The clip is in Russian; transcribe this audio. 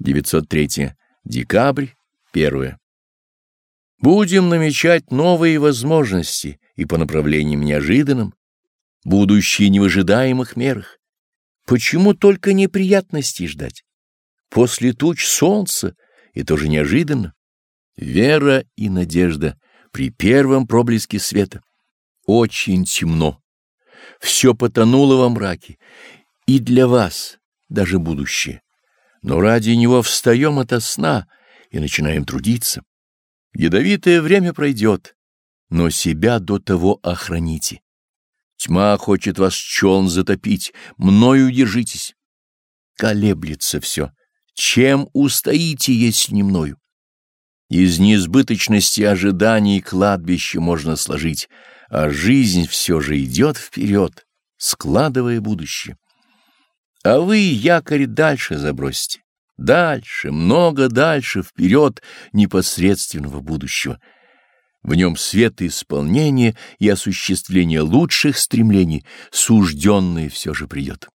903. Декабрь. 1. Будем намечать новые возможности и по направлениям неожиданным, будущие не в ожидаемых мерах. Почему только неприятностей ждать? После туч солнца, и тоже неожиданно. Вера и надежда при первом проблеске света. Очень темно. Все потонуло во мраке. И для вас даже будущее но ради него встаем ото сна и начинаем трудиться. Ядовитое время пройдет, но себя до того охраните. Тьма хочет вас челн затопить, мною держитесь. Колеблется все. Чем устоите, если не мною? Из неизбыточности ожиданий кладбище можно сложить, а жизнь все же идет вперед, складывая будущее. А вы якорь дальше забросьте. Дальше, много дальше, вперед непосредственного будущего. В нем свет исполнения и осуществление лучших стремлений, сужденное все же придет.